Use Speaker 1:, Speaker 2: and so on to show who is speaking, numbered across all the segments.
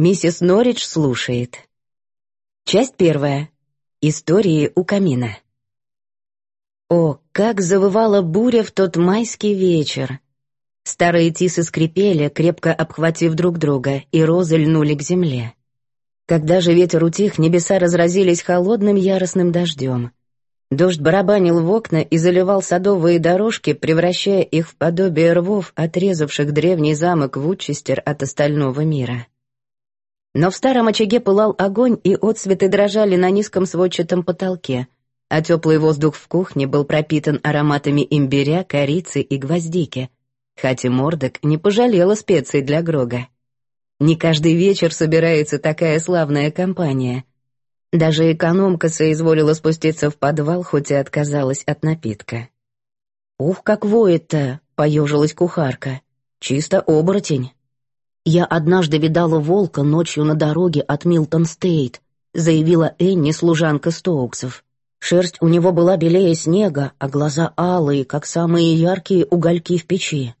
Speaker 1: Миссис Норридж слушает. Часть первая. Истории у камина. О, как завывала буря в тот майский вечер! Старые тисы скрипели, крепко обхватив друг друга, и розы льнули к земле. Когда же ветер утих, небеса разразились холодным яростным дождем. Дождь барабанил в окна и заливал садовые дорожки, превращая их в подобие рвов, отрезавших древний замок Вудчестер от остального мира. Но в старом очаге пылал огонь, и отцветы дрожали на низком сводчатом потолке, а теплый воздух в кухне был пропитан ароматами имбиря, корицы и гвоздики, хотя Мордок не пожалела специй для Грога. Не каждый вечер собирается такая славная компания. Даже экономка соизволила спуститься в подвал, хоть и отказалась от напитка. «Ух, как воет-то!» — поежилась кухарка. «Чисто оборотень». «Я однажды видала волка ночью на дороге от Милтон-Стейт», заявила Энни, служанка Стоуксов. Шерсть у него была белее снега, а глаза алые, как самые яркие угольки в печи.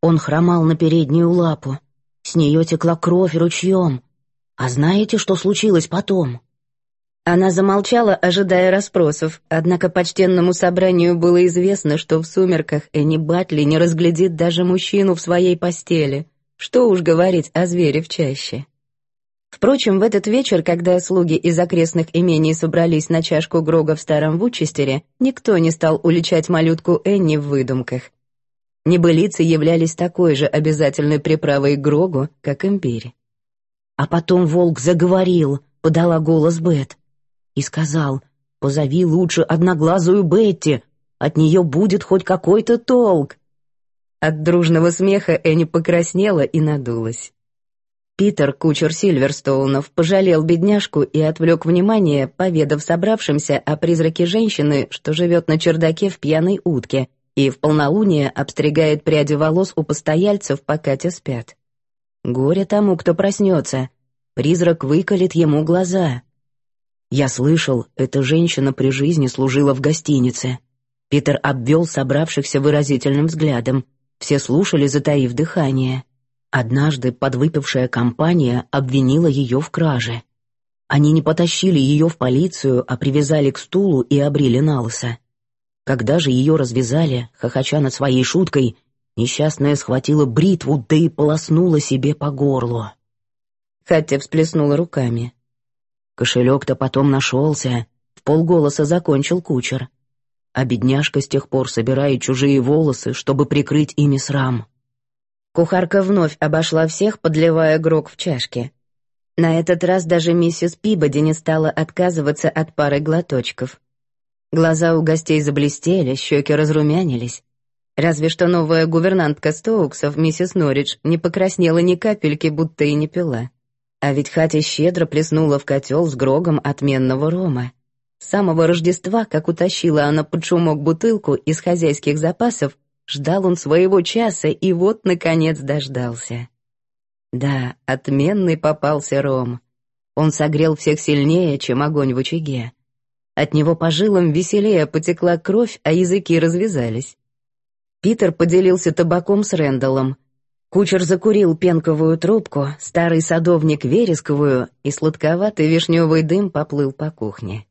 Speaker 1: Он хромал на переднюю лапу. С нее текла кровь ручьем. А знаете, что случилось потом? Она замолчала, ожидая расспросов, однако почтенному собранию было известно, что в сумерках Энни Батли не разглядит даже мужчину в своей постели — что уж говорить о звере в чаще. Впрочем, в этот вечер, когда слуги из окрестных имений собрались на чашку Грога в старом Вудчестере, никто не стал уличать малютку Энни в выдумках. Небылицы являлись такой же обязательной приправой Грогу, как имбирь. А потом волк заговорил, подала голос Бет, и сказал, «Позови лучше одноглазую Бетти, от нее будет хоть какой-то толк». От дружного смеха Энни покраснела и надулась. Питер, кучер Сильверстоунов, пожалел бедняжку и отвлек внимание, поведав собравшимся о призраке женщины, что живет на чердаке в пьяной утке и в полнолуние обстригает пряди волос у постояльцев, пока те спят. Горе тому, кто проснется. Призрак выколет ему глаза. Я слышал, эта женщина при жизни служила в гостинице. Питер обвел собравшихся выразительным взглядом. Все слушали, затаив дыхание. Однажды подвыпившая компания обвинила ее в краже. Они не потащили ее в полицию, а привязали к стулу и обрили на лысо. Когда же ее развязали, хохоча над своей шуткой, несчастная схватила бритву, да и полоснула себе по горлу. Хаття всплеснула руками. Кошелек-то потом нашелся, в полголоса закончил кучер а бедняжка с тех пор собирает чужие волосы, чтобы прикрыть ими срам. Кухарка вновь обошла всех, подливая грок в чашки. На этот раз даже миссис Пибоди не стала отказываться от пары глоточков. Глаза у гостей заблестели, щеки разрумянились. Разве что новая гувернантка Стоуксов, миссис Норридж, не покраснела ни капельки, будто и не пила. А ведь Хатя щедро плеснула в котел с грогом отменного рома. Самого Рождества, как утащила она под шумок бутылку из хозяйских запасов, ждал он своего часа и вот, наконец, дождался. Да, отменный попался ром. Он согрел всех сильнее, чем огонь в очаге. От него по жилам веселее потекла кровь, а языки развязались. Питер поделился табаком с Рэндаллом. Кучер закурил пенковую трубку, старый садовник вересковую, и сладковатый вишневый дым поплыл по кухне.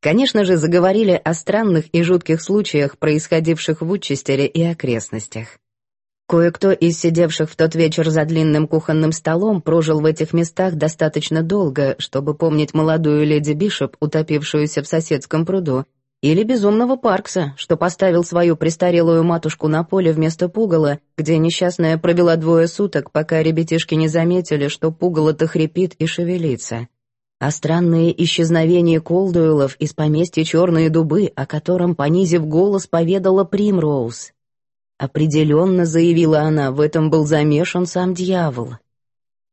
Speaker 1: Конечно же, заговорили о странных и жутких случаях, происходивших в Учестере и окрестностях. Кое-кто из сидевших в тот вечер за длинным кухонным столом прожил в этих местах достаточно долго, чтобы помнить молодую леди Бишоп, утопившуюся в соседском пруду, или безумного Паркса, что поставил свою престарелую матушку на поле вместо пугала, где несчастная провела двое суток, пока ребятишки не заметили, что пугало-то хрипит и шевелится а странное исчезновение Колдуэлов из поместья Черные Дубы, о котором, понизив голос, поведала Примроуз. Определенно, заявила она, в этом был замешан сам дьявол.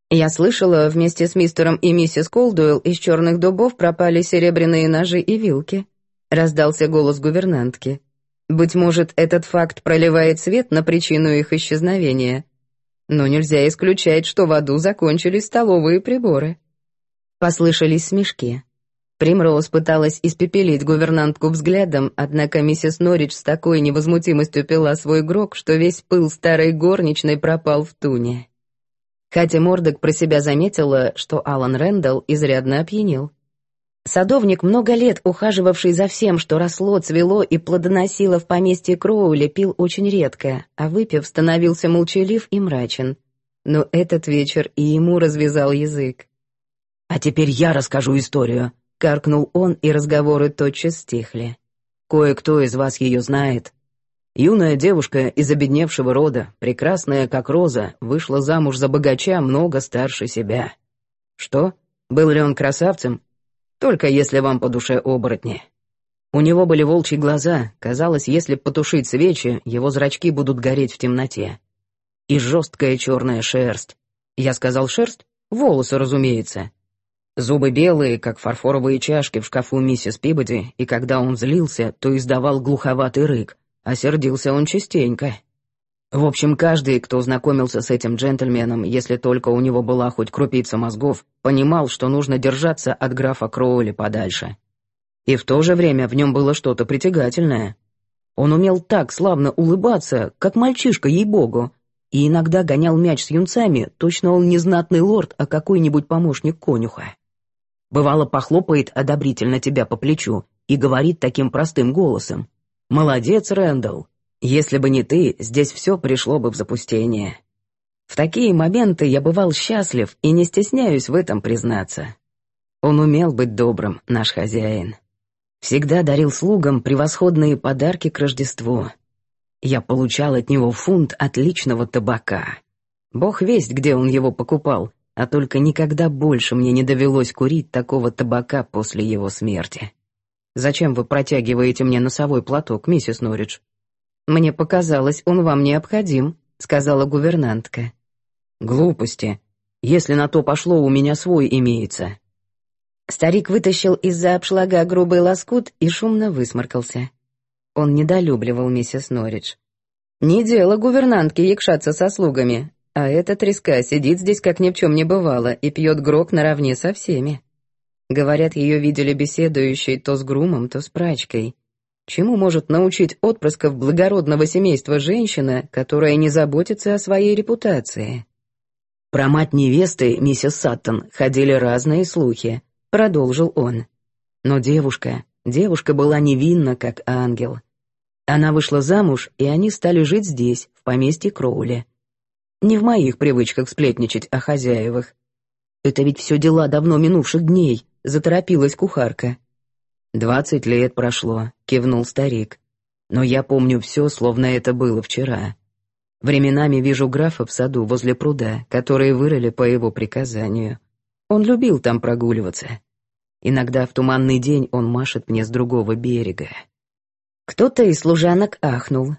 Speaker 1: Я слышала, вместе с мистером и миссис Колдуэлл из черных дубов пропали серебряные ножи и вилки. Раздался голос гувернантки. Быть может, этот факт проливает свет на причину их исчезновения. Но нельзя исключать, что в аду закончились столовые приборы. Послышались смешки. Примроуз пыталась испепелить гувернантку взглядом, однако миссис Норридж с такой невозмутимостью пила свой грок, что весь пыл старой горничной пропал в туне. Катя Мордок про себя заметила, что Алан Рэндалл изрядно опьянел. Садовник, много лет ухаживавший за всем, что росло, цвело и плодоносило в поместье Кроули, пил очень редко, а выпив, становился молчалив и мрачен. Но этот вечер и ему развязал язык.
Speaker 2: «А теперь я расскажу историю», — каркнул он, и разговоры тотчас стихли. «Кое-кто из вас ее знает. Юная девушка из обедневшего рода, прекрасная как роза, вышла замуж за богача много старше себя. Что? Был ли он красавцем? Только если вам по душе оборотни. У него были волчьи глаза, казалось, если потушить свечи, его зрачки будут гореть в темноте. И жесткая черная шерсть. Я сказал шерсть? Волосы, разумеется. Зубы белые, как фарфоровые чашки в шкафу миссис Пибоди, и когда он злился, то издавал глуховатый рык, а сердился он частенько. В общем, каждый, кто знакомился с этим джентльменом, если только у него была хоть крупица мозгов, понимал, что нужно держаться от графа Кроули подальше. И в то же время в нем было что-то притягательное. Он умел так славно улыбаться, как мальчишка, ей-богу, и иногда гонял мяч с юнцами, точно он не знатный лорд, а какой-нибудь помощник конюха. Бывало, похлопает одобрительно тебя по плечу и говорит таким простым голосом. «Молодец, Рэндалл, если бы не ты, здесь все пришло бы в запустение. В такие моменты я бывал счастлив и не стесняюсь в этом признаться. Он умел быть добрым, наш хозяин. Всегда дарил слугам превосходные подарки к Рождеству. Я получал от него фунт отличного табака. Бог весть, где он его покупал, а только никогда больше мне не довелось курить такого табака после его смерти. Зачем вы протягиваете мне носовой платок, миссис Норридж? «Мне показалось, он вам необходим», — сказала гувернантка. «Глупости. Если на то пошло, у меня свой имеется». Старик вытащил из-за обшлага грубый лоскут и шумно высморкался. Он недолюбливал миссис Норридж. «Не дело гувернантки якшаться со слугами, а эта треска сидит здесь, как ни в чем не бывало, и пьет грок наравне со всеми». Говорят, ее видели беседующей то с грумом, то с прачкой. Чему может научить отпрысков благородного семейства женщина, которая не заботится о своей репутации? Про мать невесты, миссис Саттон, ходили разные слухи, продолжил он. Но девушка, девушка была невинна, как ангел. Она вышла замуж, и они стали жить здесь, в поместье Кроули. Не в моих привычках сплетничать о хозяевах. Это ведь все дела давно минувших дней, заторопилась кухарка. «Двадцать лет прошло», — кивнул старик. «Но я помню все, словно это было вчера. Временами вижу графа в саду возле пруда, которые вырыли по его приказанию. Он любил там прогуливаться. Иногда в туманный день он машет мне с другого берега». Кто-то из служанок ахнул.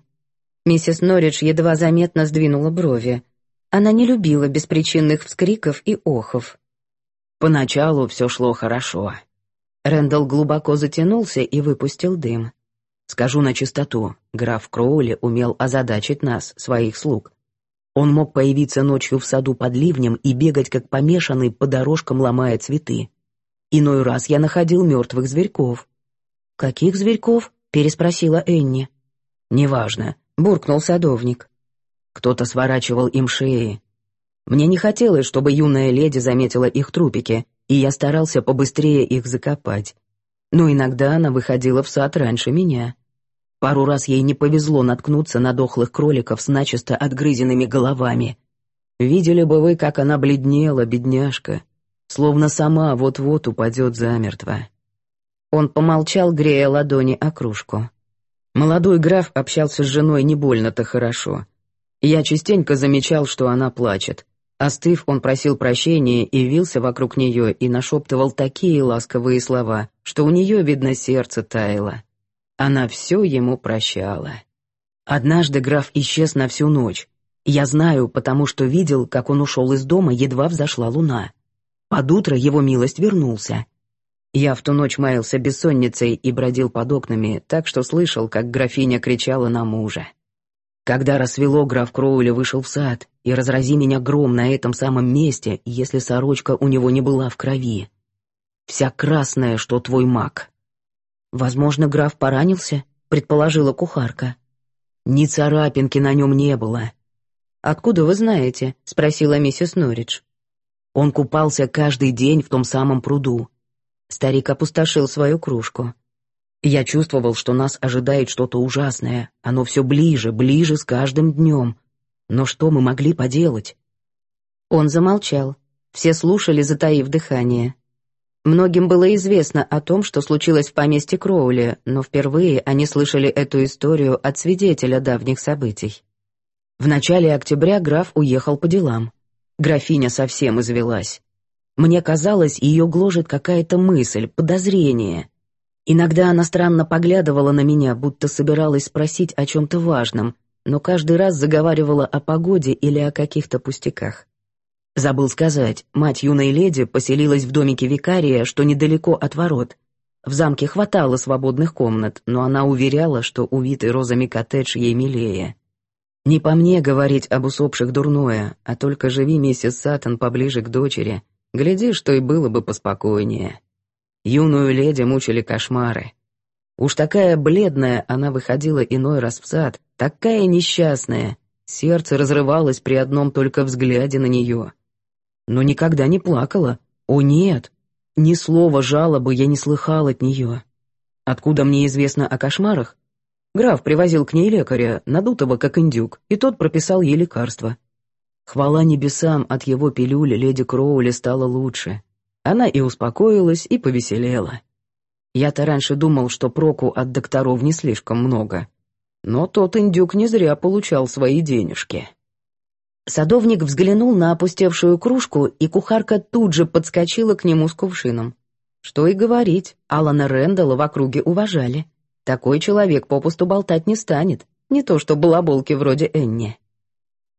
Speaker 2: Миссис Норридж едва заметно сдвинула брови. Она не любила беспричинных вскриков и охов. Поначалу все шло хорошо. Рэндалл глубоко затянулся и выпустил дым. Скажу на чистоту, граф Кроули умел озадачить нас, своих слуг. Он мог появиться ночью в саду под ливнем и бегать как помешанный по дорожкам, ломая цветы. Иной раз я находил мертвых зверьков. «Каких зверьков?» — переспросила Энни. «Неважно», — буркнул садовник. Кто-то сворачивал им шеи. Мне не хотелось, чтобы юная леди заметила их трупики, и я старался побыстрее их закопать. Но иногда она выходила в сад раньше меня. Пару раз ей не повезло наткнуться на дохлых кроликов с начисто отгрызенными головами. Видели бы вы, как она бледнела, бедняжка, словно сама вот-вот упадет замертво. Он помолчал, грея ладони о кружку. Молодой граф общался с женой не больно-то хорошо. Я частенько замечал, что она плачет. Остыв, он просил прощения и вился вокруг нее и нашептывал такие ласковые слова, что у нее, видно, сердце таяло. Она все ему прощала. Однажды граф исчез на всю ночь. Я знаю, потому что видел, как он ушел из дома, едва взошла луна. Под утро его милость вернулся. Я в ту ночь маялся бессонницей и бродил под окнами, так что слышал, как графиня кричала на мужа. Когда рассвело, граф Кроули вышел в сад, и разрази меня гром на этом самом месте, если сорочка у него не была в крови. Вся красная, что твой маг. Возможно, граф поранился, предположила кухарка. Ни царапинки на нем не было.
Speaker 1: «Откуда вы знаете?» — спросила миссис Норридж.
Speaker 2: Он купался каждый день в том самом пруду.
Speaker 1: Старик опустошил свою кружку.
Speaker 2: Я чувствовал, что нас ожидает что-то ужасное. Оно все ближе, ближе с каждым днем. Но что мы могли поделать?
Speaker 1: Он замолчал. Все слушали, затаив дыхание. Многим было известно о том, что случилось в поместье Кроули, но впервые они слышали эту историю от свидетеля давних событий.
Speaker 2: В начале октября граф уехал по делам. Графиня совсем извелась. Мне казалось, ее гложет какая-то мысль, подозрение. Иногда она странно поглядывала на меня, будто собиралась спросить о чем-то важном, но каждый раз заговаривала о погоде или о каких-то пустяках. Забыл сказать, мать юной леди поселилась в домике викария, что недалеко от ворот. В замке хватало свободных комнат, но она уверяла, что увитый розами коттедж ей милее. Не по мне говорить об усопших дурное, а только живи миссис Саттон поближе к дочери. Гляди, что и было бы поспокойнее. Юную леди мучили кошмары. Уж такая бледная она выходила иной раз в сад, такая несчастная. Сердце разрывалось при одном только взгляде на нее. Но никогда не плакала. О нет, ни слова жалобы я не слыхал от нее. Откуда мне известно о кошмарах? Граф привозил к ней лекаря, надутого как индюк, и тот прописал ей лекарство. Хвала небесам, от его пилюли леди Кроули стало лучше. Она и успокоилась, и повеселела. Я-то раньше думал, что проку от докторов не слишком много. Но тот индюк не зря получал свои денежки.
Speaker 1: Садовник взглянул на опустевшую кружку, и кухарка тут же подскочила к нему с кувшином. Что и говорить, Алана Рэндалла в округе уважали. Такой человек попусту болтать не станет, не то что балаболки вроде Энни.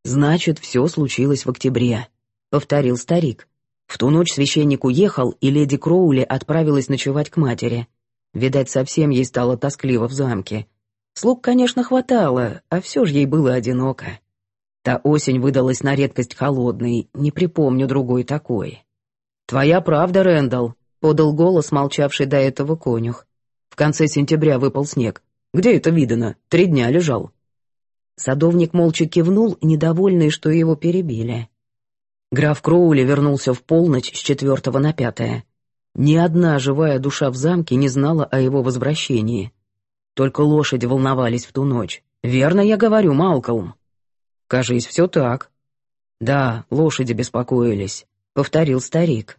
Speaker 2: «Значит, все случилось в октябре», — повторил старик. В ту ночь священник уехал, и леди Кроули отправилась ночевать к матери. Видать, совсем ей стало тоскливо в замке. Слуг, конечно, хватало, а все же ей было одиноко. Та осень выдалась на редкость холодной, не припомню другой такой. «Твоя правда, Рэндалл», — подал голос, молчавший до этого конюх. В конце сентября выпал снег. Где это видано? Три дня лежал». Садовник молча кивнул, недовольный, что его перебили. Граф Кроули вернулся в полночь с четвертого на пятое. Ни одна живая душа в замке не знала о его возвращении. Только лошади волновались в ту ночь. «Верно я говорю, Малкольм?» «Кажись, все так». «Да, лошади беспокоились», — повторил старик.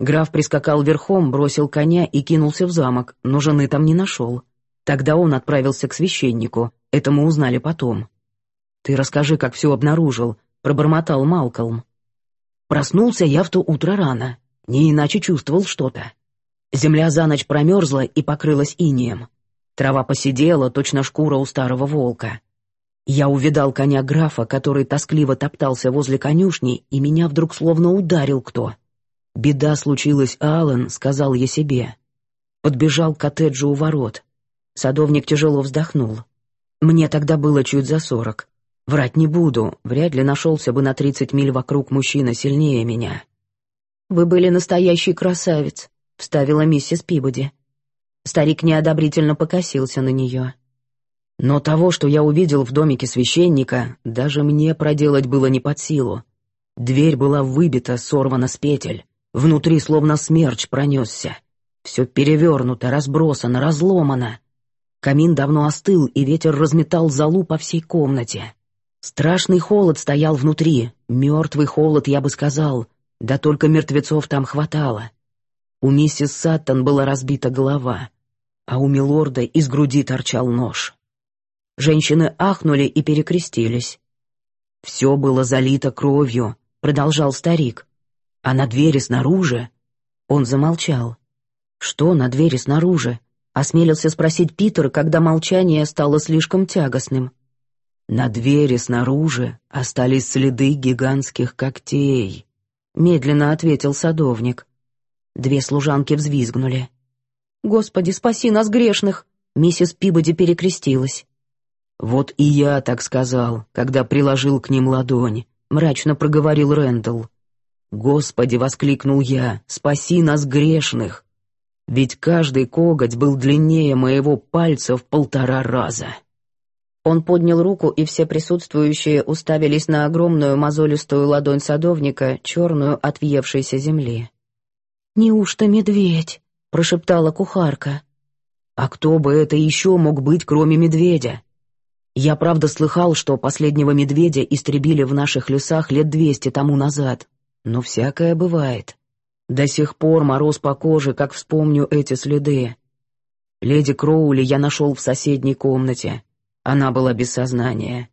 Speaker 2: Граф прискакал верхом, бросил коня и кинулся в замок, но жены там не нашел. Тогда он отправился к священнику, это мы узнали потом. «Ты расскажи, как все обнаружил», — пробормотал Малкольм. Проснулся я в то утро рано, не иначе чувствовал что-то. Земля за ночь промерзла и покрылась инеем. Трава посидела, точно шкура у старого волка. Я увидал коня графа, который тоскливо топтался возле конюшни, и меня вдруг словно ударил кто — «Беда случилась, Аллен», — сказал я себе. Подбежал к коттеджу у ворот. Садовник тяжело вздохнул. Мне тогда было чуть за сорок. Врать не буду, вряд ли нашелся бы на тридцать миль вокруг мужчина сильнее меня.
Speaker 1: «Вы были настоящий красавец», — вставила миссис Пибоди. Старик неодобрительно покосился на нее.
Speaker 2: Но того, что я увидел в домике священника, даже мне проделать было не под силу. Дверь была выбита, сорвана с петель. Внутри словно смерч пронесся. Все перевернуто, разбросано, разломано. Камин давно остыл, и ветер разметал залу по всей комнате. Страшный холод стоял внутри, мертвый холод, я бы сказал, да только мертвецов там хватало. У миссис Саттон была разбита голова, а у милорда из груди торчал нож. Женщины ахнули и перекрестились. «Все было залито кровью», — продолжал старик. А на двери снаружи...» Он замолчал. «Что на двери снаружи?» — осмелился спросить Питер, когда молчание стало слишком тягостным. «На двери снаружи остались следы гигантских когтей», — медленно ответил садовник. Две служанки взвизгнули.
Speaker 1: «Господи, спаси нас, грешных!» Миссис Пибоди перекрестилась.
Speaker 2: «Вот и я так сказал, когда приложил к ним ладонь», — мрачно проговорил Рэндалл. «Господи!» — воскликнул я, «спаси нас грешных!» Ведь каждый коготь был длиннее моего пальца в полтора раза.
Speaker 1: Он поднял руку, и все присутствующие уставились на огромную мозолистую ладонь садовника, черную от въевшейся земли. «Неужто медведь?» — прошептала кухарка.
Speaker 2: «А кто бы это еще мог быть, кроме медведя?» Я правда слыхал, что последнего медведя истребили в наших лесах лет двести тому назад, но всякое бывает. До сих пор мороз по коже, как вспомню эти следы. Леди Кроули я нашел в соседней комнате. Она была без сознания.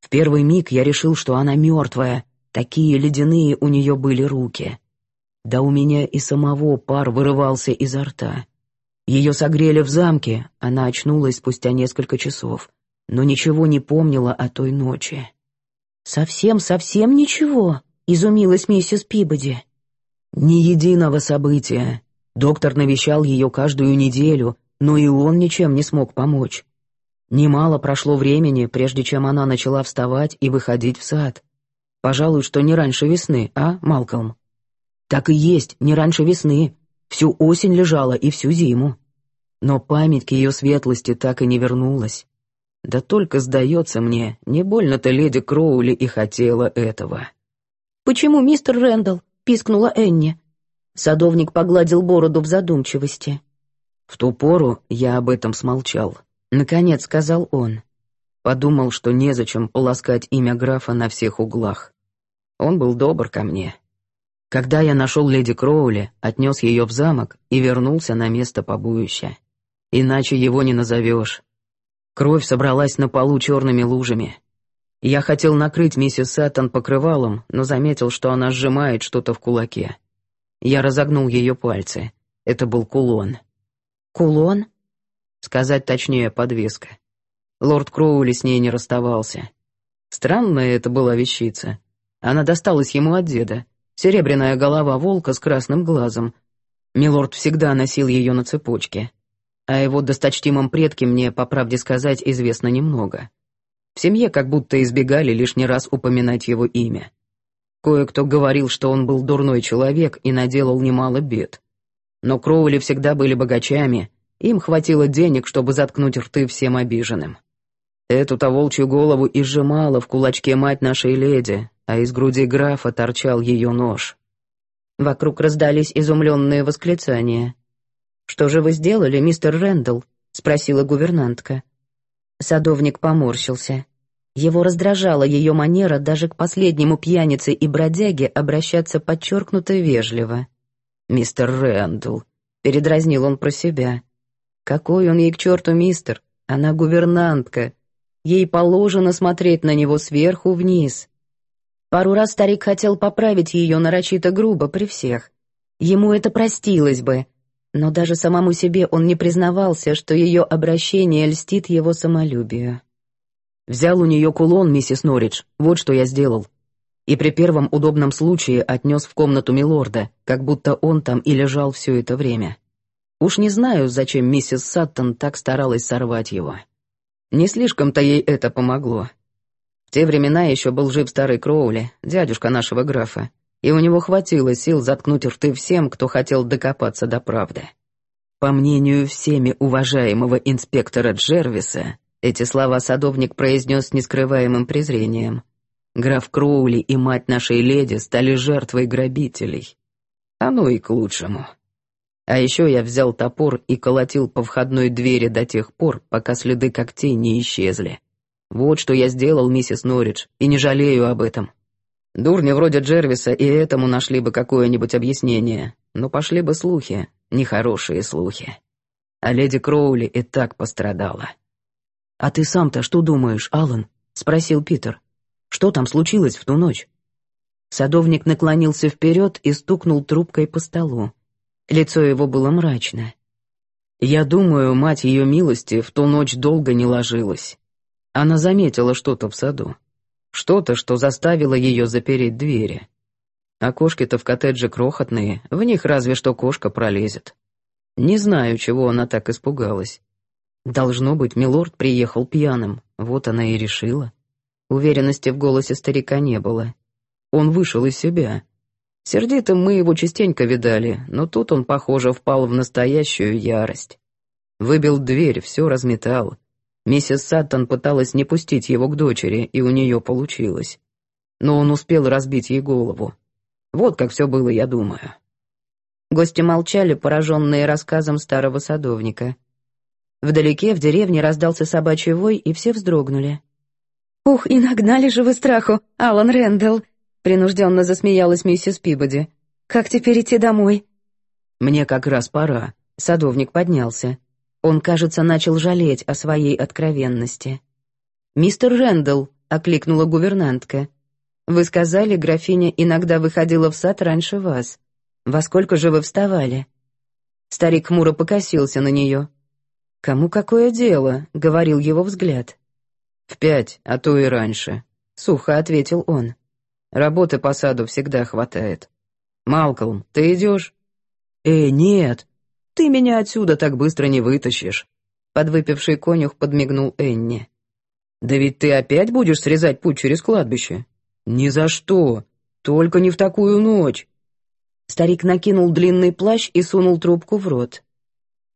Speaker 2: В первый миг я решил, что она мертвая, такие ледяные у нее были руки. Да у меня и самого пар вырывался изо рта. Ее согрели в замке, она очнулась спустя несколько часов, но ничего не помнила о той ночи.
Speaker 1: «Совсем-совсем ничего?» — изумилась миссис Пибоди.
Speaker 2: «Ни единого события. Доктор навещал ее каждую неделю, но и он ничем не смог помочь. Немало прошло времени, прежде чем она начала вставать и выходить в сад. Пожалуй, что не раньше весны, а, Малкольм? Так и есть, не раньше весны. Всю осень лежала и всю зиму. Но память к ее светлости так и не вернулась. Да только, сдается мне, не больно-то леди Кроули и хотела этого.
Speaker 1: «Почему мистер Рэндалл?» — пискнула Энни. Садовник погладил бороду в задумчивости.
Speaker 2: В ту пору я об этом смолчал. Наконец сказал он. Подумал, что незачем полоскать имя графа на всех углах. Он был добр ко мне. Когда я нашел леди Кроули, отнес ее в замок и вернулся на место побоища. Иначе его не назовешь. Кровь собралась на полу черными лужами. Я хотел накрыть миссис Саттон покрывалом, но заметил, что она сжимает что-то в кулаке. Я разогнул ее пальцы. Это был кулон.
Speaker 1: «Кулон?»
Speaker 2: Сказать точнее, подвеска. Лорд Кроули с ней не расставался. Странная это была вещица. Она досталась ему от деда. Серебряная голова волка с красным глазом. Милорд всегда носил ее на цепочке. О его досточтимом предке мне, по правде сказать, известно немного. В семье как будто избегали лишний раз упоминать его имя. Кое-кто говорил, что он был дурной человек и наделал немало бед. Но Кроули всегда были богачами, им хватило денег, чтобы заткнуть рты всем обиженным. Эту-то волчью голову и сжимала в кулачке мать нашей леди, а из груди графа торчал ее нож.
Speaker 1: Вокруг раздались изумленные восклицания. «Что же вы сделали, мистер Рэндалл?» — спросила гувернантка. Садовник поморщился. Его раздражала ее манера даже к последнему пьянице и бродяге обращаться подчеркнуто вежливо.
Speaker 2: «Мистер Рэндалл», — передразнил он про себя,
Speaker 1: какой он ей к черту мистер? Она гувернантка. Ей положено смотреть на него сверху вниз. Пару раз старик хотел поправить ее нарочито грубо при всех. Ему это простилось бы, но даже самому себе он не признавался, что ее обращение льстит его самолюбию.
Speaker 2: «Взял у нее кулон, миссис Норридж, вот что я сделал. И при первом удобном случае отнес в комнату милорда, как будто он там и лежал все это время. Уж не знаю, зачем миссис Саттон так старалась сорвать его. Не слишком-то ей это помогло. В те времена еще был жив старый Кроули, дядюшка нашего графа, и у него хватило сил заткнуть рты всем, кто хотел докопаться до правды. По мнению всеми уважаемого инспектора Джервиса, эти слова садовник произнес с нескрываемым презрением. Граф Кроули и мать нашей леди стали жертвой грабителей. Оно и к лучшему. А еще я взял топор и колотил по входной двери до тех пор, пока следы когтей не исчезли. Вот что я сделал, миссис Норридж, и не жалею об этом. Дурни вроде Джервиса и этому нашли бы какое-нибудь объяснение, но пошли бы слухи, нехорошие слухи. А леди Кроули и так пострадала. «А ты сам-то что думаешь, Аллан?» — спросил Питер. «Что там случилось в ту ночь?»
Speaker 1: Садовник наклонился вперед и стукнул трубкой по столу. Лицо его было мрачно.
Speaker 2: Я думаю, мать ее милости в ту ночь долго не ложилась. Она заметила что-то в саду. Что-то, что заставило ее запереть двери. Окошки-то в коттедже крохотные, в них разве что кошка пролезет. Не знаю, чего она так испугалась. Должно быть, милорд приехал пьяным, вот она и решила. Уверенности в голосе старика не было. Он вышел из себя. Сердитым мы его частенько видали, но тут он, похоже, впал в настоящую ярость. Выбил дверь, все разметал. Миссис Саттон пыталась не пустить его к дочери, и у нее получилось. Но он успел разбить ей голову. Вот как все было, я думаю.
Speaker 1: Гости молчали, пораженные рассказом старого садовника. Вдалеке, в деревне, раздался собачий вой, и все вздрогнули. «Ух, и нагнали же вы страху, Алан Рэндалл!» — принужденно засмеялась миссис Пибоди. «Как теперь идти домой?»
Speaker 2: «Мне как раз пора», — садовник поднялся. Он, кажется, начал жалеть о своей откровенности. «Мистер Рэндалл», — окликнула гувернантка. «Вы сказали, графиня иногда выходила в сад раньше вас. Во сколько же вы вставали?» Старик хмуро покосился на нее. «Кому какое дело?» — говорил его взгляд. «В пять, а то и раньше», — сухо ответил он. «Работы по саду всегда хватает. Малкольм, ты идешь?» «Э, нет, ты меня отсюда так быстро не вытащишь», — подвыпивший конюх подмигнул Энни. «Да ведь ты опять будешь срезать путь через кладбище?» «Ни за что! Только не в такую ночь!» Старик накинул длинный плащ и сунул трубку в рот.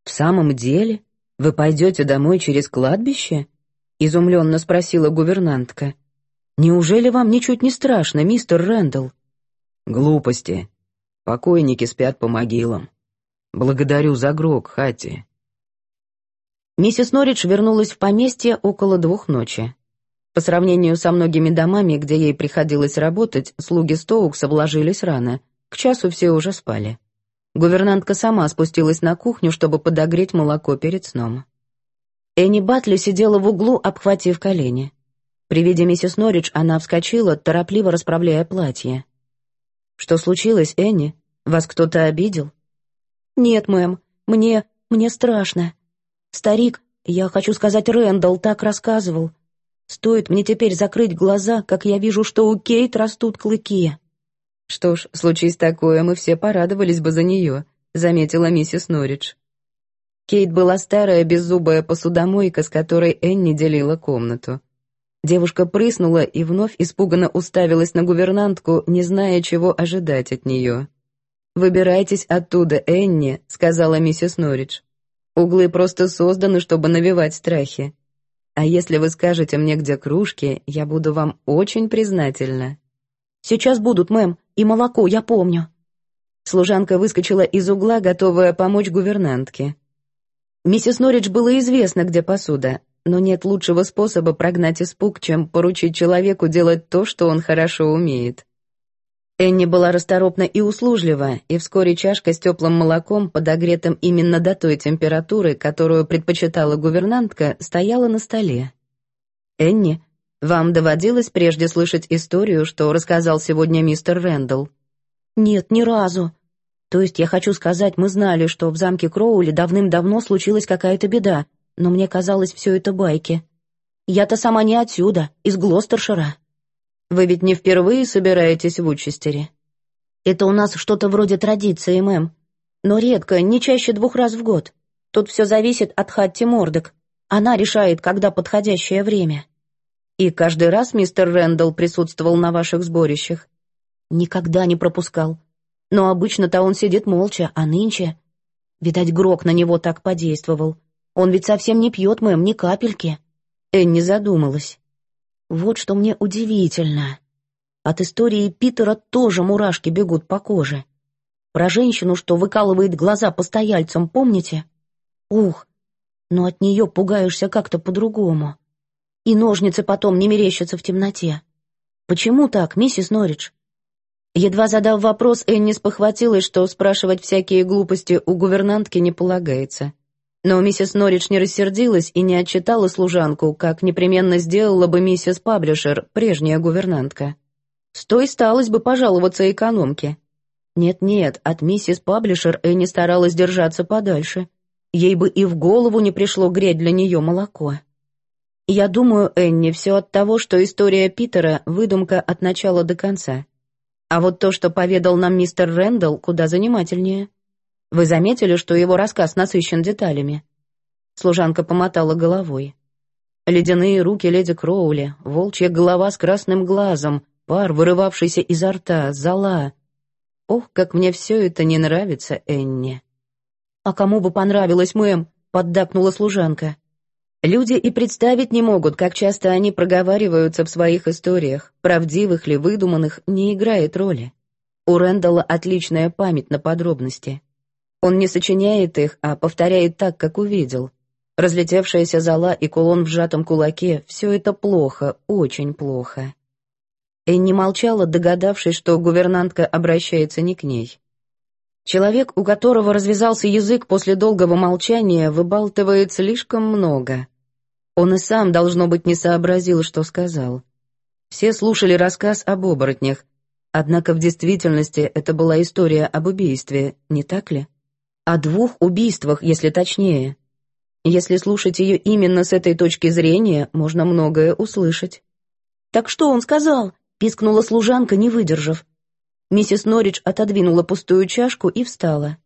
Speaker 2: «В самом деле? Вы пойдете домой через кладбище?» — изумленно спросила гувернантка. «Неужели вам ничуть не страшно, мистер Рэндалл?» «Глупости. Покойники спят по могилам. Благодарю за грок, Хати».
Speaker 1: Миссис Норридж вернулась в поместье около двух ночи. По сравнению со многими домами, где ей приходилось работать, слуги Стоукса вложились рано. К часу все уже спали. Гувернантка сама спустилась на кухню, чтобы подогреть молоко перед сном. Энни Батли сидела в углу, обхватив колени. При виде миссис Норридж она вскочила, торопливо расправляя платье. «Что случилось, Энни? Вас кто-то обидел?» «Нет, мэм, мне... мне страшно. Старик, я хочу сказать, Рэндалл так рассказывал. Стоит мне теперь закрыть глаза, как я вижу, что у Кейт растут клыки». «Что ж, случись такое, мы все порадовались бы за нее», — заметила миссис Норридж. Кейт была старая беззубая посудомойка, с которой Энни делила комнату. Девушка прыснула и вновь испуганно уставилась на гувернантку, не зная, чего ожидать от нее. «Выбирайтесь оттуда, Энни», — сказала миссис Норридж. «Углы просто созданы, чтобы навевать страхи. А если вы скажете мне, где кружки, я буду вам очень признательна». «Сейчас будут, мэм, и молоко, я помню». Служанка выскочила из угла, готовая помочь гувернантке. Миссис Норридж было известно, где посуда, но нет лучшего способа прогнать испуг, чем поручить человеку делать то, что он хорошо умеет. Энни была расторопна и услужлива, и вскоре чашка с теплым молоком, подогретым именно до той температуры, которую предпочитала гувернантка, стояла на столе. «Энни, вам доводилось прежде слышать историю, что рассказал сегодня мистер Рэндалл?» «Нет, ни разу», то есть я хочу сказать, мы знали, что в замке Кроули давным-давно случилась какая-то беда, но мне казалось, все это байки. Я-то сама не отсюда, из Глостершира. Вы ведь не впервые собираетесь в Учестере? Это у нас что-то вроде традиции, мэм. Но редко, не чаще двух раз в год. Тут все зависит от Хатти Мордок. Она решает, когда подходящее время. И каждый раз мистер Рэндалл присутствовал на ваших сборищах? Никогда не пропускал. Но обычно-то он сидит молча, а нынче... Видать, Грок на него так подействовал. Он ведь совсем не пьет, мэм, ни капельки. Энни задумалась. Вот что мне удивительно. От истории Питера тоже мурашки бегут по коже. Про женщину, что выкалывает глаза постояльцам, помните? Ух, но от нее пугаешься как-то по-другому. И ножницы потом не мерещатся в темноте. Почему так, миссис Норридж? Едва задав вопрос, Энни спохватилась, что спрашивать всякие глупости у гувернантки не полагается. Но миссис Норридж не рассердилась и не отчитала служанку, как непременно сделала бы миссис Паблишер, прежняя гувернантка. С той сталось бы пожаловаться экономке. Нет-нет, от миссис Паблишер Энни старалась держаться подальше. Ей бы и в голову не пришло греть для нее молоко. Я думаю, Энни, все от того, что история Питера — выдумка от начала до конца. А вот то, что поведал нам мистер Рэндалл, куда занимательнее. Вы заметили, что его рассказ насыщен деталями?» Служанка помотала головой. Ледяные руки леди Кроули, волчья голова с красным глазом, пар, вырывавшийся изо рта, зола. Ох, как мне все это не нравится, Энни. «А кому бы понравилось, мэм?» — поддакнула служанка. Люди и представить не могут, как часто они проговариваются в своих историях, правдивых ли, выдуманных, не играет роли. У Рэндалла отличная память на подробности. Он не сочиняет их, а повторяет так, как увидел. Разлетевшаяся зола и кулон в сжатом кулаке — все это плохо, очень плохо. Энни молчала, догадавшись, что гувернантка обращается не к ней. Человек, у которого развязался язык после долгого молчания, выбалтывает слишком много. Он и сам, должно быть, не сообразил, что сказал. Все слушали рассказ об оборотнях, однако в действительности это была история об убийстве, не так ли? О двух убийствах, если точнее. Если слушать ее именно с этой точки зрения, можно многое услышать. «Так что он сказал?» — пискнула служанка, не выдержав. Миссис Норридж отодвинула пустую чашку и встала.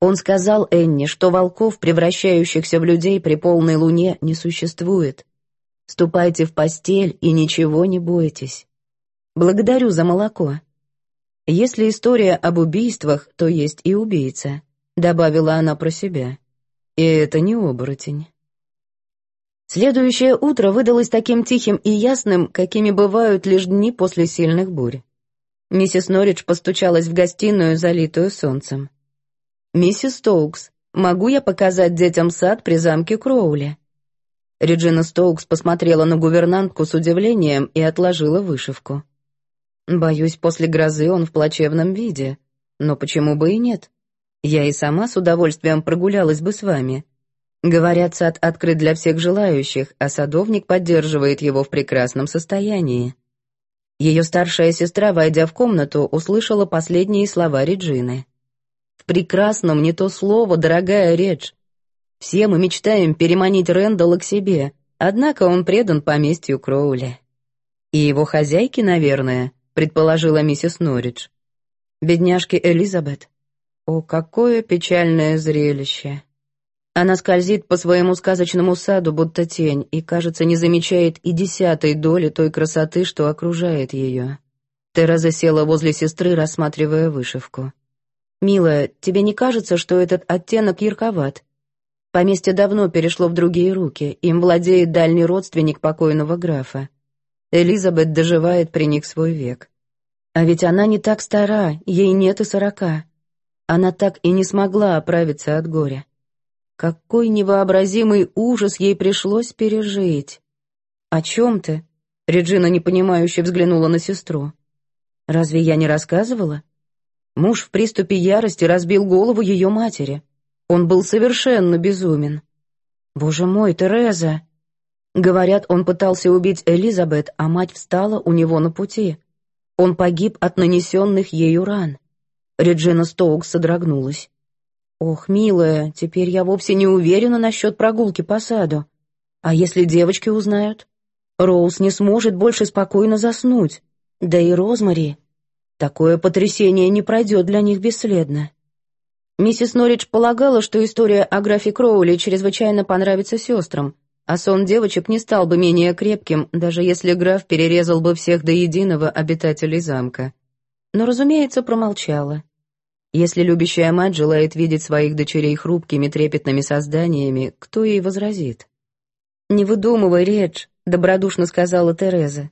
Speaker 1: Он сказал Энни, что волков, превращающихся в людей при полной луне, не существует. Ступайте в постель и ничего не бойтесь. Благодарю за молоко. Если история об убийствах, то есть и убийца, добавила она про себя. И это не оборотень. Следующее утро выдалось таким тихим и ясным, какими бывают лишь дни после сильных бурь. Миссис Норридж постучалась в гостиную, залитую солнцем. «Миссис Стоукс, могу я показать детям сад при замке Кроули?» Реджина Стоукс посмотрела на гувернантку с удивлением и отложила вышивку. «Боюсь, после грозы он в плачевном виде. Но почему бы и нет? Я и сама с удовольствием прогулялась бы с вами. Говорят, сад открыт для всех желающих, а садовник поддерживает его в прекрасном состоянии». Ее старшая сестра, войдя в комнату, услышала последние слова Реджины. «В прекрасном не то слово, дорогая Редж. Все мы мечтаем переманить Рэндалла к себе, однако он предан поместью Кроули. И его хозяйки, наверное», — предположила миссис Норридж. «Бедняжки Элизабет. О, какое печальное зрелище!» Она скользит по своему сказочному саду, будто тень, и, кажется, не замечает и десятой доли той красоты, что окружает ее. Тереза села возле сестры, рассматривая вышивку. «Милая, тебе не кажется, что этот оттенок ярковат? Поместье давно перешло в другие руки, им владеет дальний родственник покойного графа. Элизабет доживает при них свой век. А ведь она не так стара, ей нет и сорока. Она так и не смогла оправиться от горя. Какой невообразимый ужас ей пришлось пережить. «О чем ты?» — Реджина непонимающе взглянула на сестру. «Разве я не рассказывала?» Муж в приступе ярости разбил голову ее матери. Он был совершенно безумен. «Боже мой, Тереза!» Говорят, он пытался убить Элизабет, а мать встала у него на пути. Он погиб от нанесенных ею ран. Реджина Стоук содрогнулась. «Ох, милая, теперь я вовсе не уверена насчет прогулки по саду. А если девочки узнают? Роуз не сможет больше спокойно заснуть. Да и Розмари. Такое потрясение не пройдет для них бесследно». Миссис Норридж полагала, что история о графе Кроули чрезвычайно понравится сестрам, а сон девочек не стал бы менее крепким, даже если граф перерезал бы всех до единого обитателей замка. Но, разумеется, промолчала. Если любящая мать желает видеть своих дочерей хрупкими трепетными созданиями, кто ей возразит? «Не выдумывай, Редж», — добродушно сказала Тереза.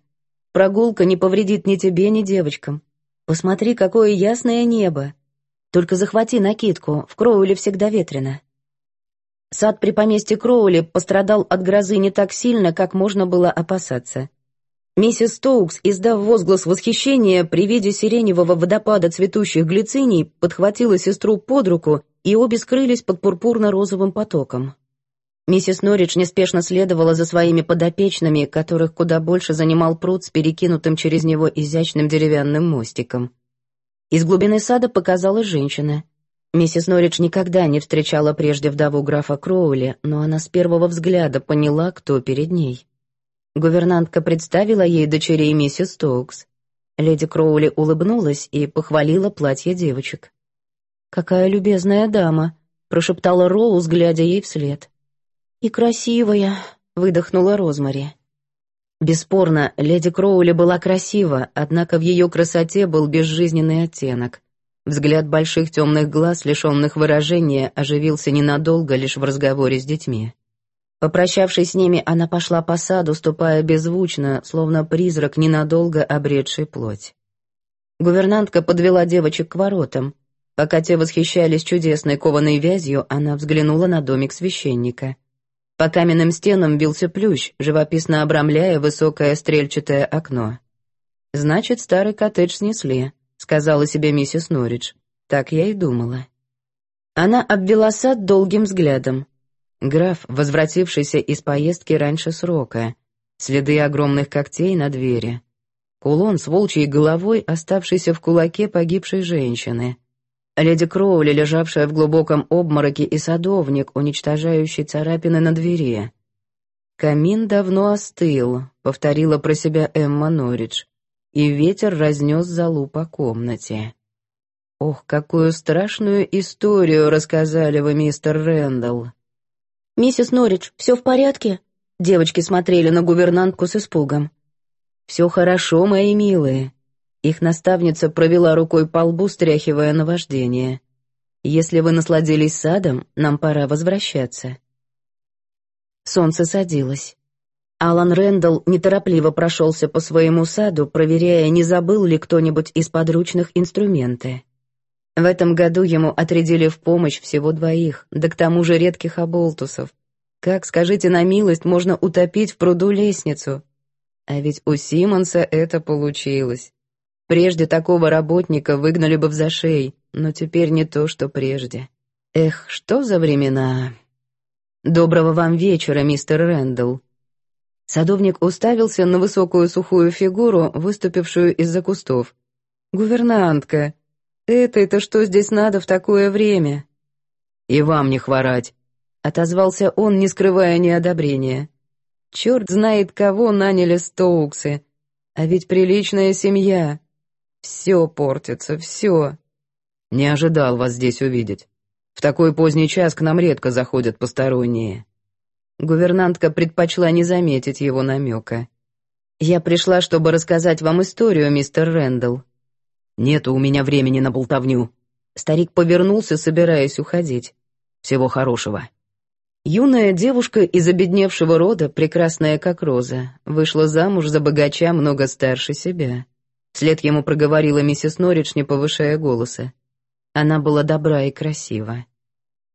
Speaker 1: «Прогулка не повредит ни тебе, ни девочкам. Посмотри, какое ясное небо. Только захвати накидку, в Кроуле всегда ветрено». Сад при поместье Кроули пострадал от грозы не так сильно, как можно было опасаться. Миссис Стоукс, издав возглас восхищения при виде сиреневого водопада цветущих глициний, подхватила сестру под руку, и обе скрылись под пурпурно-розовым потоком. Миссис Норридж неспешно следовала за своими подопечными, которых куда больше занимал пруд с перекинутым через него изящным деревянным мостиком. Из глубины сада показалась женщина. Миссис Норридж никогда не встречала прежде вдову графа Кроули, но она с первого взгляда поняла, кто перед ней. Гувернантка представила ей дочерей миссис Стоукс. Леди Кроули улыбнулась и похвалила платье девочек. «Какая любезная дама», — прошептала Роуз, глядя ей вслед. «И красивая», — выдохнула Розмари. Бесспорно, леди Кроули была красива, однако в ее красоте был безжизненный оттенок. Взгляд больших темных глаз, лишенных выражения, оживился ненадолго лишь в разговоре с детьми. Попрощавшись с ними, она пошла по саду, ступая беззвучно, словно призрак, ненадолго обретший плоть. Гувернантка подвела девочек к воротам. Пока те восхищались чудесной кованой вязью, она взглянула на домик священника. По каменным стенам бился плющ, живописно обрамляя высокое стрельчатое окно. «Значит, старый коттедж снесли», — сказала себе миссис Норридж. Так я и думала. Она обвела сад долгим взглядом. Граф, возвратившийся из поездки раньше срока, следы огромных когтей на двери, кулон с волчьей головой, оставшийся в кулаке погибшей женщины, леди Кроули, лежавшая в глубоком обмороке, и садовник, уничтожающий царапины на двери. «Камин давно остыл», — повторила про себя Эмма Норридж, и ветер разнес залу по комнате. «Ох, какую страшную историю рассказали вы, мистер Рэндалл!»
Speaker 3: «Миссис Норридж, все в порядке?» Девочки смотрели на гувернантку с испугом.
Speaker 1: «Все хорошо, мои милые». Их наставница провела рукой по лбу, стряхивая наваждение. «Если вы насладились садом, нам пора возвращаться». Солнце садилось. Алан Рэндалл неторопливо прошелся по своему саду, проверяя, не забыл ли кто-нибудь из подручных инструменты. В этом году ему отрядили в помощь всего двоих, да к тому же редких оболтусов. Как, скажите на милость, можно утопить в пруду лестницу? А ведь у Симонса это получилось. Прежде такого работника выгнали бы в зашей, но теперь не то, что прежде. Эх, что за времена. Доброго вам вечера, мистер Рэндалл. Садовник уставился на высокую сухую фигуру, выступившую из-за кустов. «Гувернантка, это-то что здесь надо в такое время?» «И вам не хворать», — отозвался он, не скрывая неодобрения. «Черт знает, кого наняли Стоуксы. А ведь приличная семья. Все портится, все». «Не ожидал вас здесь увидеть. В такой поздний час к нам редко заходят посторонние». Гувернантка предпочла не заметить его намека. «Я пришла, чтобы рассказать вам историю, мистер Рэндалл. «Нету у меня времени на болтовню». Старик повернулся, собираясь уходить. «Всего хорошего». Юная девушка из обедневшего рода, прекрасная как роза, вышла замуж за богача много старше себя. Вслед ему проговорила миссис Норридж, не повышая голоса. Она была добра и красива.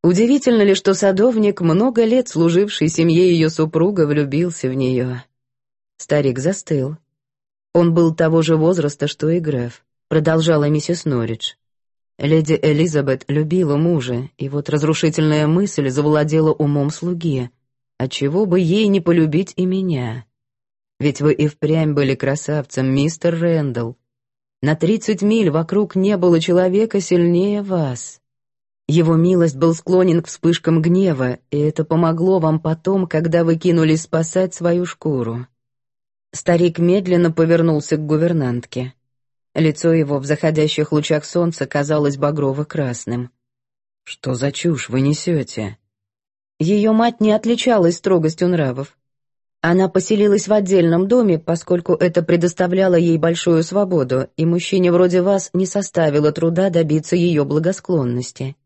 Speaker 1: Удивительно ли, что садовник, много лет служивший семье ее супруга, влюбился в нее? Старик застыл. Он был того же возраста, что и граф продолжала миссис Норридж. Леди Элизабет любила мужа, и вот разрушительная мысль завладела умом слуги. Отчего бы ей не полюбить и меня? Ведь вы и впрямь были красавцем, мистер Рэндалл. На тридцать миль вокруг не было человека сильнее вас. Его милость был склонен к вспышкам гнева, и это помогло вам потом, когда вы кинулись спасать свою шкуру. Старик медленно повернулся к гувернантке. Лицо его в заходящих лучах солнца казалось багрово-красным. «Что за чушь вы несете?» Ее мать не отличалась строгостью нравов. Она поселилась в отдельном доме, поскольку это предоставляло ей большую свободу, и мужчине вроде вас не составило труда добиться ее благосклонности.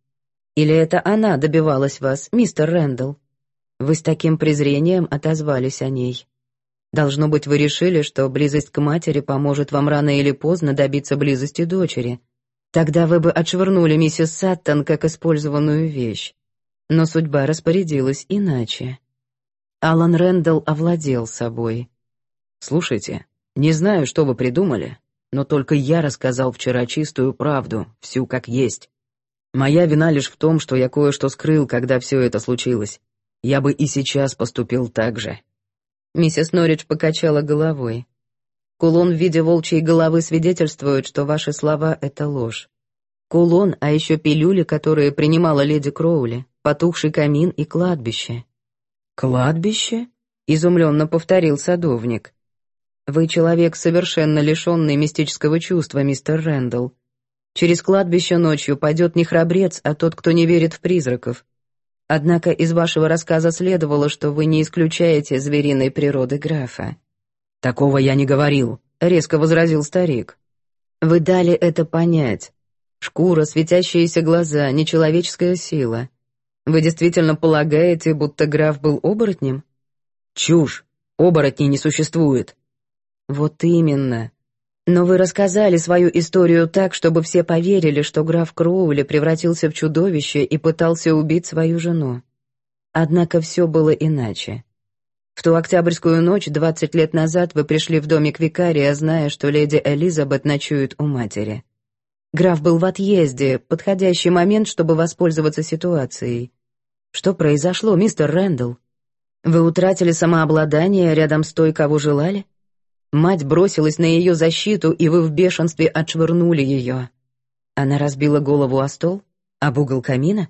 Speaker 1: Или это она добивалась вас, мистер Рэндалл? Вы с таким презрением отозвались о ней. Должно быть, вы решили, что близость к матери поможет вам рано или поздно добиться близости дочери. Тогда вы бы отшвырнули миссис Саттон как использованную вещь. Но судьба распорядилась иначе. Алан Рэндалл овладел собой. «Слушайте, не знаю, что вы придумали, но только я рассказал вчера чистую правду, всю как есть. Моя вина лишь в том, что я кое-что скрыл, когда все это случилось. Я бы и сейчас поступил так же». Миссис Норридж покачала головой. Кулон в виде волчьей головы свидетельствует, что ваши слова — это ложь. Кулон, а еще пилюли, которые принимала леди Кроули, потухший камин и кладбище. «Кладбище?» — изумленно повторил садовник. «Вы человек, совершенно лишенный мистического чувства, мистер Рэндалл. Через кладбище ночью пойдет не храбрец, а тот, кто не верит в призраков. Однако из вашего рассказа следовало, что вы не исключаете звериной природы графа. Такого я не говорил, резко возразил старик. Вы дали это понять. Шкура, светящиеся глаза, нечеловеческая сила.
Speaker 2: Вы действительно полагаете, будто граф был оборотнем? Чушь. Оборотней не существует. Вот именно. Но вы рассказали свою историю так, чтобы все поверили, что граф Кроули превратился в чудовище и пытался убить свою жену. Однако все было иначе. В ту октябрьскую ночь, двадцать лет назад, вы пришли в домик викария, зная, что леди Элизабет ночует у матери. Граф был в отъезде, подходящий момент, чтобы воспользоваться ситуацией. Что произошло, мистер Рэндалл? Вы утратили самообладание рядом с той, кого желали? Мать бросилась на ее защиту, и вы в бешенстве отшвырнули ее. Она разбила голову о стол? Об угол камина?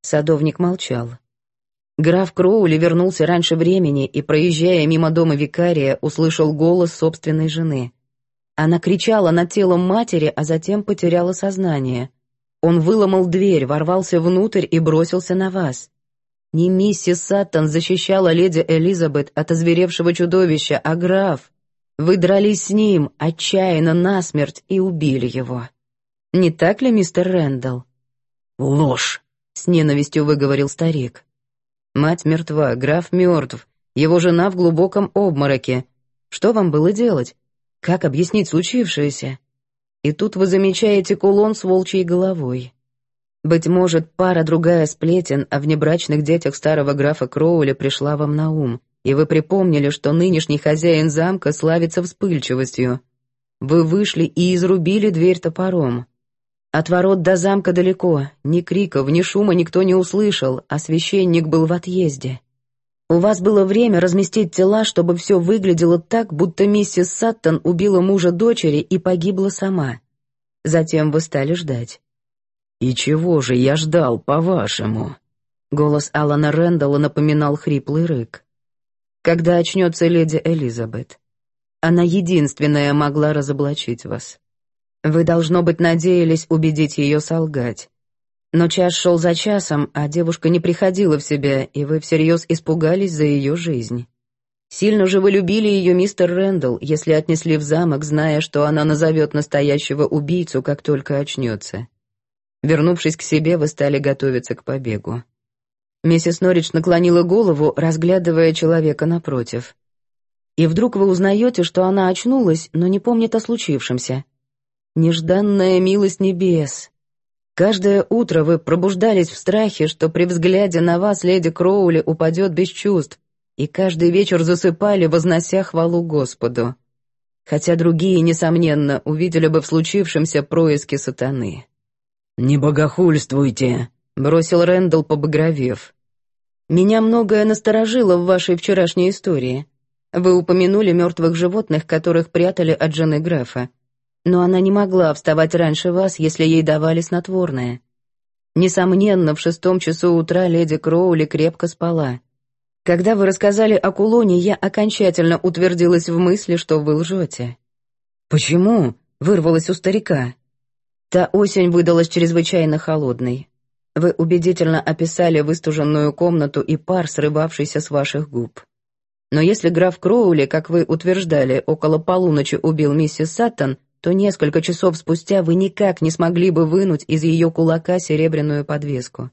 Speaker 2: Садовник молчал. Граф Кроули вернулся раньше времени и, проезжая мимо дома викария, услышал голос собственной жены. Она кричала над телом матери, а затем потеряла сознание. Он выломал дверь, ворвался внутрь и бросился на вас. Не миссис Саттон защищала леди Элизабет от озверевшего чудовища, а граф. Вы дрались с ним, отчаянно насмерть, и убили его. Не так ли, мистер Рэндалл?
Speaker 4: Ложь,
Speaker 2: с ненавистью выговорил старик. Мать мертва, граф мертв, его жена в глубоком обмороке. Что вам было делать? Как объяснить случившееся? И тут вы замечаете кулон с волчьей головой. Быть может, пара-другая сплетен о внебрачных детях старого графа Кроуля пришла вам на ум, и вы припомнили, что нынешний хозяин замка славится вспыльчивостью. Вы вышли и изрубили дверь топором. От ворот до замка далеко, ни криков, ни шума никто не услышал, а священник был в отъезде. У вас было время разместить тела, чтобы все выглядело так, будто миссис Саттон убила мужа дочери и погибла сама. Затем вы стали ждать.
Speaker 4: «И чего же я ждал, по-вашему?»
Speaker 2: Голос Алана Рэндалла напоминал хриплый рык. «Когда очнется леди Элизабет? Она единственная могла разоблачить вас. Вы, должно быть, надеялись убедить ее солгать. Но час шел за часом, а девушка не приходила в себя, и вы всерьез испугались за ее жизнь. Сильно же вы любили ее, мистер Рэндалл, если отнесли в замок, зная, что она назовет настоящего убийцу, как только очнется. Вернувшись к себе, вы стали готовиться к побегу. Миссис Норридж наклонила голову, разглядывая человека напротив. И вдруг вы узнаете, что она очнулась, но не помнит о случившемся. Нежданная милость небес. Каждое утро вы пробуждались в страхе, что при взгляде на вас леди Кроули упадет без чувств, и каждый вечер засыпали, вознося хвалу Господу. Хотя другие, несомненно, увидели бы в случившемся происки сатаны.
Speaker 4: «Не богохульствуйте», — бросил Рэндалл, побагровев.
Speaker 2: «Меня многое насторожило в вашей вчерашней истории. Вы упомянули мертвых животных, которых прятали от жены графа но она не могла вставать раньше вас, если ей давали снотворное. Несомненно, в шестом часу утра леди Кроули крепко спала. Когда вы рассказали о кулоне, я окончательно утвердилась в мысли, что вы лжете. «Почему?» — вырвалось у старика. Та осень выдалась чрезвычайно холодной. Вы убедительно описали выстуженную комнату и пар, срывавшийся с ваших губ. Но если граф Кроули, как вы утверждали, около полуночи убил миссис Саттон, то несколько часов спустя вы никак не смогли бы вынуть из ее кулака серебряную подвеску.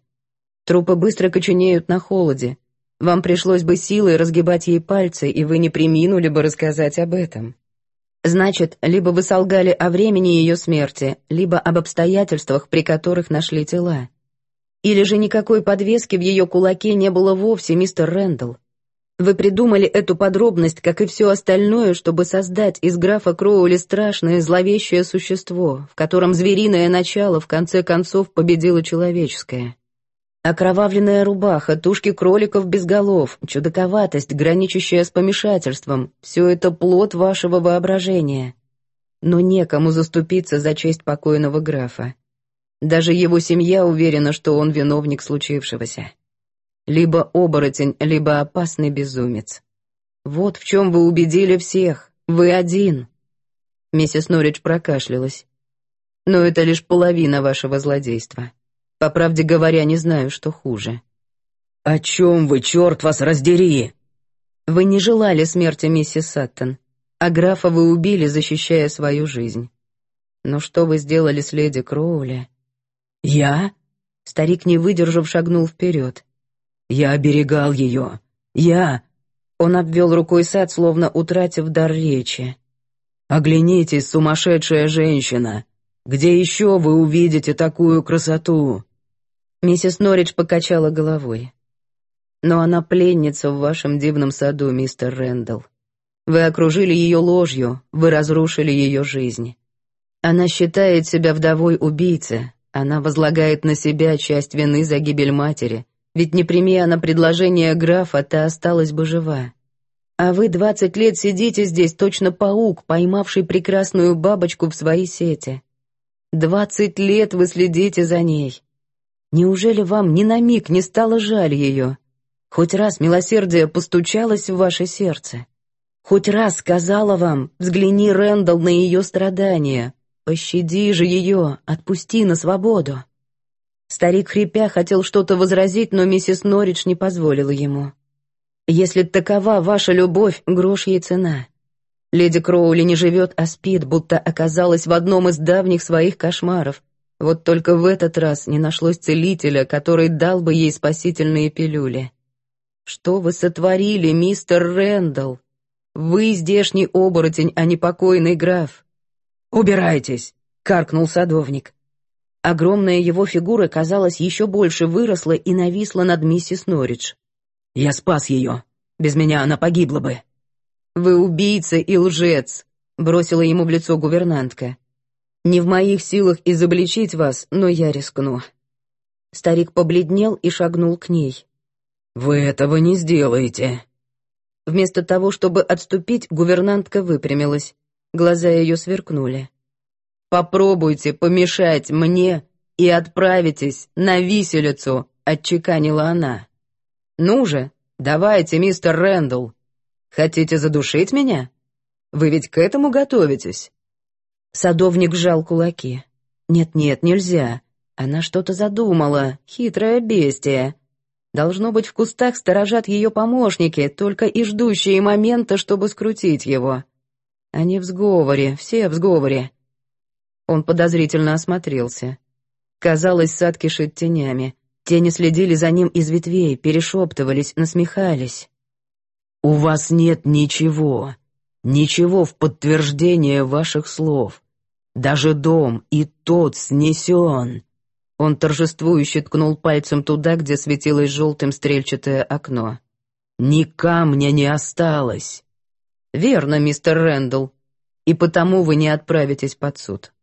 Speaker 2: Трупы быстро коченеют на холоде. Вам пришлось бы силой разгибать ей пальцы, и вы не приминули бы рассказать об этом. Значит, либо вы солгали о времени ее смерти, либо об обстоятельствах, при которых нашли тела. Или же никакой подвески в ее кулаке не было вовсе, мистер Рэндалл. Вы придумали эту подробность, как и все остальное, чтобы создать из графа Кроули страшное зловещее существо, в котором звериное начало в конце концов победило человеческое. Окровавленная рубаха, тушки кроликов без голов, чудаковатость, граничащая с помешательством — все это плод вашего воображения. Но некому заступиться за честь покойного графа. Даже его семья уверена, что он виновник случившегося. Либо оборотень, либо опасный безумец. Вот в чем вы убедили всех. Вы один. Миссис Норридж прокашлялась. Но это лишь половина вашего злодейства. По правде говоря, не знаю, что хуже.
Speaker 4: «О чем вы, черт вас раздери?»
Speaker 2: «Вы не желали смерти миссис Саттон, а графа вы убили, защищая свою жизнь. Но что вы сделали с леди Кроули?»
Speaker 4: «Я?
Speaker 1: Старик, не выдержав, шагнул вперед.
Speaker 2: «Я оберегал ее. Я...»
Speaker 1: Он обвел рукой сад, словно утратив дар речи.
Speaker 2: «Оглянитесь, сумасшедшая женщина! Где еще вы увидите такую красоту?»
Speaker 1: Миссис Норридж покачала головой. «Но она пленница в вашем дивном саду, мистер Рэндалл. Вы окружили ее ложью, вы разрушили ее жизнь. Она считает себя вдовой убийцы, она возлагает на себя часть вины за гибель матери, ведь не прими она предложение графа, та осталась бы жива. А вы двадцать лет сидите здесь, точно паук, поймавший прекрасную бабочку в свои сети. Двадцать лет вы следите за ней. Неужели вам ни на миг не стало жаль ее? Хоть раз милосердие постучалось в ваше сердце? Хоть раз сказала вам, взгляни, Рэндалл, на ее страдания, «Пощади же ее, отпусти на свободу!» Старик, хрипя, хотел что-то возразить, но миссис Норридж не позволила ему. «Если такова ваша любовь, грош ей цена. Леди Кроули не живет, а спит, будто оказалась в одном из давних своих кошмаров. Вот только в этот раз не нашлось целителя, который дал бы ей спасительные пилюли. Что вы сотворили, мистер Рэндалл? Вы здешний оборотень, а не покойный граф.
Speaker 2: «Убирайтесь!» — каркнул садовник.
Speaker 1: Огромная его фигура, казалось, еще больше выросла и нависла над миссис Норридж.
Speaker 2: «Я спас ее. Без меня она погибла бы».
Speaker 1: «Вы убийца и лжец», — бросила ему в лицо гувернантка. «Не в моих силах изобличить вас, но я рискну». Старик побледнел и шагнул к ней.
Speaker 2: «Вы этого не сделаете».
Speaker 1: Вместо того, чтобы отступить, гувернантка выпрямилась. Глаза ее сверкнули. «Попробуйте помешать мне и отправитесь на виселицу», — отчеканила она. «Ну же, давайте, мистер Рэндалл. Хотите задушить меня? Вы ведь к этому готовитесь?» Садовник сжал кулаки. «Нет-нет, нельзя. Она что-то задумала, хитрое бестия. Должно быть, в кустах сторожат ее помощники, только и ждущие момента, чтобы скрутить его. Они в сговоре, все в сговоре. Он подозрительно осмотрелся. Казалось, сад кишит тенями. Тени следили за ним из ветвей, перешептывались, насмехались.
Speaker 2: «У вас нет ничего, ничего в подтверждение ваших слов. Даже дом и тот снесен».
Speaker 1: Он торжествующе ткнул пальцем туда, где светилось желтым стрельчатое окно.
Speaker 2: «Ни камня не осталось.
Speaker 1: «Верно, мистер Рэндалл. И потому вы не отправитесь под суд.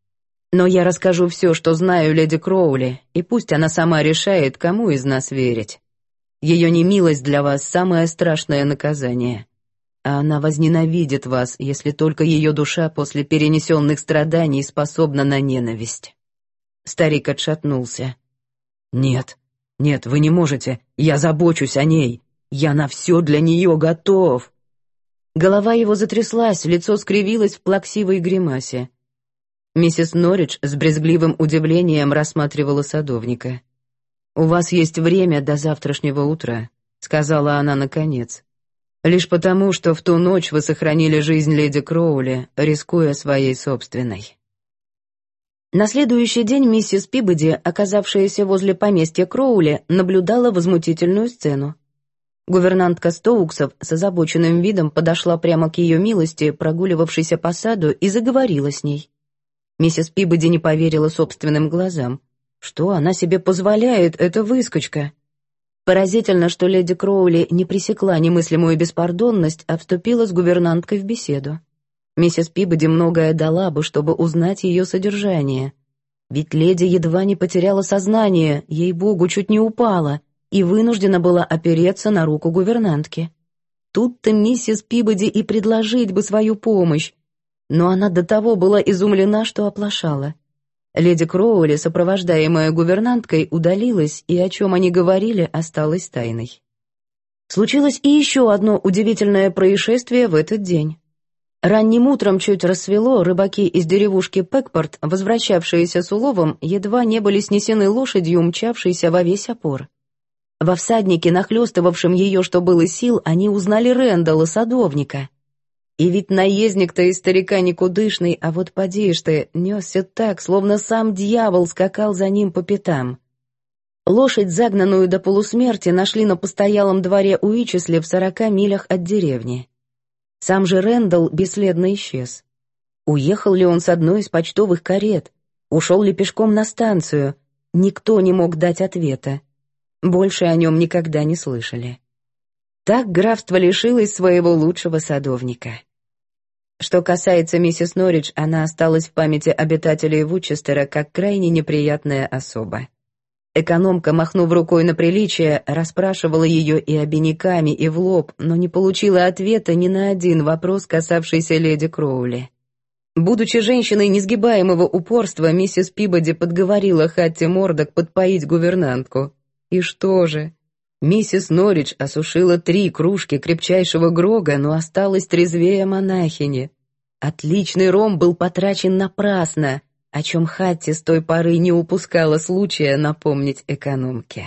Speaker 1: Но я расскажу все, что знаю леди Кроули, и пусть она сама решает, кому из нас верить. Ее немилость для вас — самое страшное наказание. А она возненавидит вас, если только ее душа после перенесенных страданий способна на ненависть». Старик отшатнулся.
Speaker 2: «Нет, нет, вы не можете. Я забочусь о ней. Я на все для нее готов».
Speaker 1: Голова его затряслась, лицо скривилось в плаксивой гримасе. Миссис Норридж с брезгливым удивлением рассматривала садовника. «У вас есть время до завтрашнего утра», — сказала она наконец. «Лишь потому, что в ту ночь вы сохранили жизнь леди Кроули, рискуя своей собственной». На следующий день миссис Пибоди, оказавшаяся возле поместья Кроули, наблюдала возмутительную сцену. Гувернантка Стоуксов с озабоченным видом подошла прямо к ее милости, прогуливавшейся по саду, и заговорила с ней. Миссис Пибоди не поверила собственным глазам. Что она себе позволяет, эта выскочка? Поразительно, что леди Кроули не пресекла немыслимую беспардонность, а вступила с гувернанткой в беседу. Миссис Пибоди многое дала бы, чтобы узнать ее содержание. Ведь леди едва не потеряла сознание, ей-богу, чуть не упала — и вынуждена была опереться на руку гувернантки. Тут-то миссис Пибоди и предложить бы свою помощь, но она до того была изумлена, что оплошала. Леди Кроули, сопровождаемая гувернанткой, удалилась, и о чем они говорили, осталось тайной. Случилось и еще одно удивительное происшествие в этот день. Ранним утром чуть рассвело, рыбаки из деревушки Пэкпорт, возвращавшиеся с уловом, едва не были снесены лошадью, мчавшейся во весь опор. Во всаднике, нахлёстывавшем ее, что было сил, они узнали Рэндалла, садовника. И ведь наездник-то из старика никудышный, а вот поди ж ты, несся так, словно сам дьявол скакал за ним по пятам. Лошадь, загнанную до полусмерти, нашли на постоялом дворе Уичесли в сорока милях от деревни. Сам же Рэндалл бесследно исчез. Уехал ли он с одной из почтовых карет? Ушел ли пешком на станцию? Никто не мог дать ответа. Больше о нем никогда не слышали. Так графство лишилось своего лучшего садовника. Что касается миссис Норридж, она осталась в памяти обитателей Вучестера как крайне неприятная особа. Экономка, махнув рукой на приличие, расспрашивала ее и обиняками, и в лоб, но не получила ответа ни на один вопрос, касавшийся леди Кроули. Будучи женщиной несгибаемого упорства, миссис Пибоди подговорила Хатти Мордок подпоить гувернантку. И что же? Миссис Норридж осушила три кружки крепчайшего грога, но осталась трезвее монахини. Отличный ром был потрачен напрасно, о чем Хатти с той поры не упускала случая напомнить экономке.